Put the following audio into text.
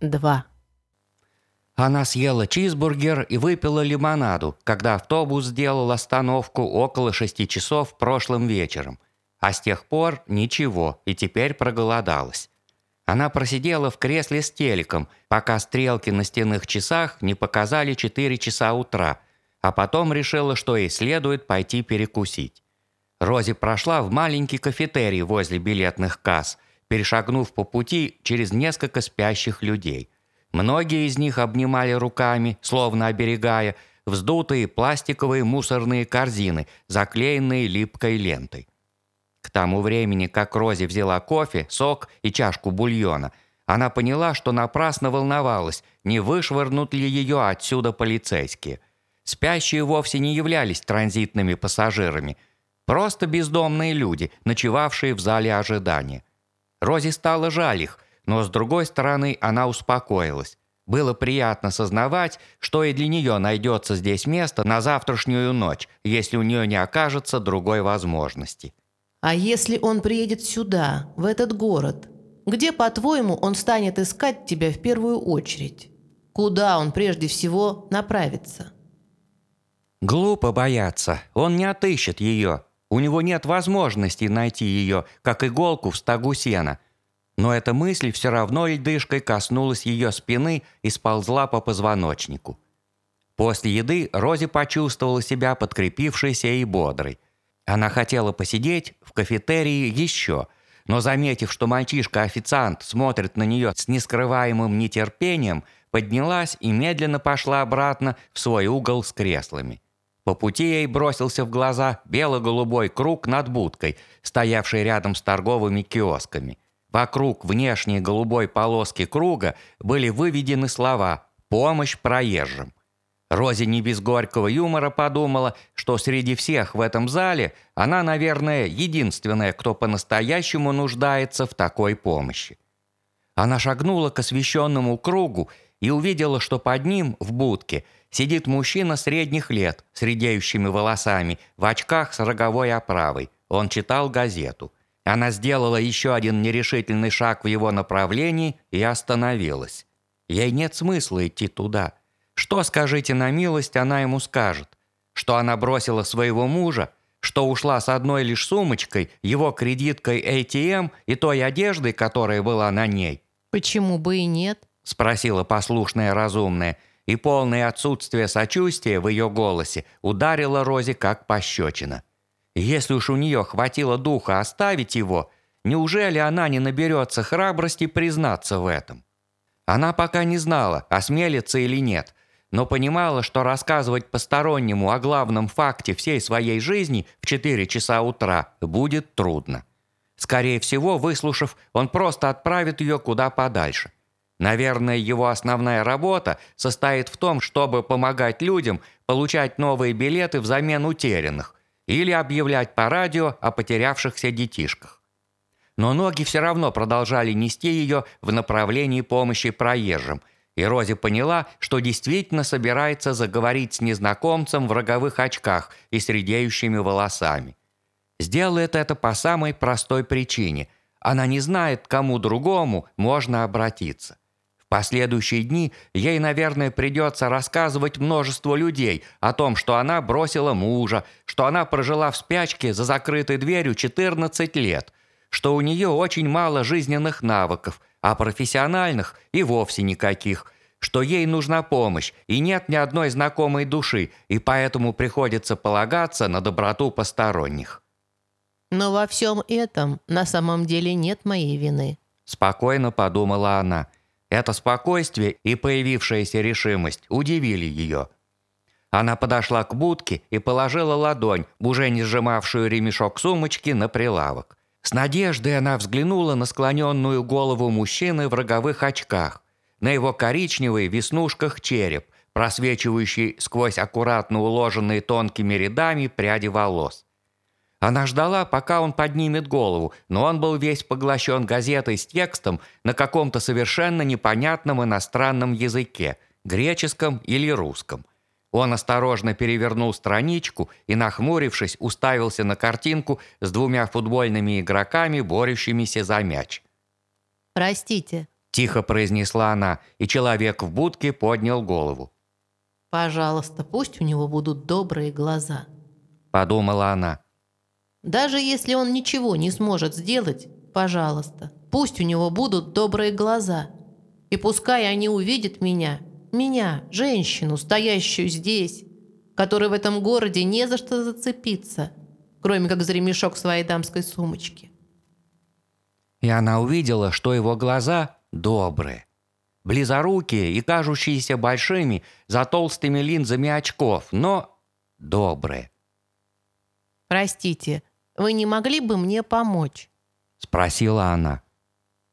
2. Она съела чизбургер и выпила лимонаду, когда автобус сделал остановку около шести часов прошлым вечером. А с тех пор ничего, и теперь проголодалась. Она просидела в кресле с телеком, пока стрелки на стенных часах не показали 4 часа утра, а потом решила, что ей следует пойти перекусить. Рози прошла в маленький кафетерий возле билетных касс – перешагнув по пути через несколько спящих людей. Многие из них обнимали руками, словно оберегая, вздутые пластиковые мусорные корзины, заклеенные липкой лентой. К тому времени, как Рози взяла кофе, сок и чашку бульона, она поняла, что напрасно волновалась, не вышвырнут ли ее отсюда полицейские. Спящие вовсе не являлись транзитными пассажирами, просто бездомные люди, ночевавшие в зале ожидания. Рози стало жаль их, но с другой стороны она успокоилась. Было приятно сознавать, что и для нее найдется здесь место на завтрашнюю ночь, если у нее не окажется другой возможности. А если он приедет сюда, в этот город? Где, по-твоему, он станет искать тебя в первую очередь? Куда он прежде всего направится? Глупо бояться. Он не отыщет ее. У него нет возможности найти ее, как иголку в стогу сена. Но эта мысль все равно льдышкой коснулась ее спины и сползла по позвоночнику. После еды Рози почувствовала себя подкрепившейся и бодрой. Она хотела посидеть в кафетерии еще, но, заметив, что мальчишка-официант смотрит на нее с нескрываемым нетерпением, поднялась и медленно пошла обратно в свой угол с креслами. По пути ей бросился в глаза бело-голубой круг над будкой, стоявший рядом с торговыми киосками. Вокруг внешней голубой полоски круга были выведены слова «Помощь проезжим». Рози не без горького юмора подумала, что среди всех в этом зале она, наверное, единственная, кто по-настоящему нуждается в такой помощи. Она шагнула к освещенному кругу и увидела, что под ним, в будке – сидит мужчина средних лет с редеющими волосами, в очках с роговой оправой. Он читал газету. Она сделала еще один нерешительный шаг в его направлении и остановилась. Ей нет смысла идти туда. Что, скажите на милость, она ему скажет? Что она бросила своего мужа? Что ушла с одной лишь сумочкой, его кредиткой ATM и той одеждой, которая была на ней? «Почему бы и нет?» – спросила послушная разумная – и полное отсутствие сочувствия в ее голосе ударило Розе как пощечина. Если уж у нее хватило духа оставить его, неужели она не наберется храбрости признаться в этом? Она пока не знала, осмелится или нет, но понимала, что рассказывать постороннему о главном факте всей своей жизни в 4 часа утра будет трудно. Скорее всего, выслушав, он просто отправит ее куда подальше. Наверное, его основная работа состоит в том, чтобы помогать людям получать новые билеты взамен утерянных или объявлять по радио о потерявшихся детишках. Но ноги все равно продолжали нести ее в направлении помощи проезжим, и Рози поняла, что действительно собирается заговорить с незнакомцем в роговых очках и с редеющими волосами. Сделает это по самой простой причине – она не знает, к кому другому можно обратиться последующие дни ей, наверное, придется рассказывать множеству людей о том, что она бросила мужа, что она прожила в спячке за закрытой дверью 14 лет, что у нее очень мало жизненных навыков, а профессиональных и вовсе никаких, что ей нужна помощь и нет ни одной знакомой души, и поэтому приходится полагаться на доброту посторонних. «Но во всем этом на самом деле нет моей вины», – спокойно подумала она – это спокойствие и появившаяся решимость удивили ее. Она подошла к будке и положила ладонь, уже не сжимавшую ремешок сумочки, на прилавок. С надеждой она взглянула на склоненную голову мужчины в роговых очках, на его коричневый в веснушках череп, просвечивающий сквозь аккуратно уложенные тонкими рядами пряди волос. Она ждала, пока он поднимет голову, но он был весь поглощен газетой с текстом на каком-то совершенно непонятном иностранном языке, греческом или русском. Он осторожно перевернул страничку и, нахмурившись, уставился на картинку с двумя футбольными игроками, борющимися за мяч. «Простите», – Тихо произнесла она, и человек в будке поднял голову. «Пожалуйста, пусть у него будут добрые глаза», – подумала она. «Даже если он ничего не сможет сделать, пожалуйста, пусть у него будут добрые глаза. И пускай они увидят меня, меня, женщину, стоящую здесь, которой в этом городе не за что зацепиться, кроме как за ремешок своей дамской сумочки». И она увидела, что его глаза добрые близорукие и кажущиеся большими за толстыми линзами очков, но добрые. «Простите, вы не могли бы мне помочь?» – спросила она.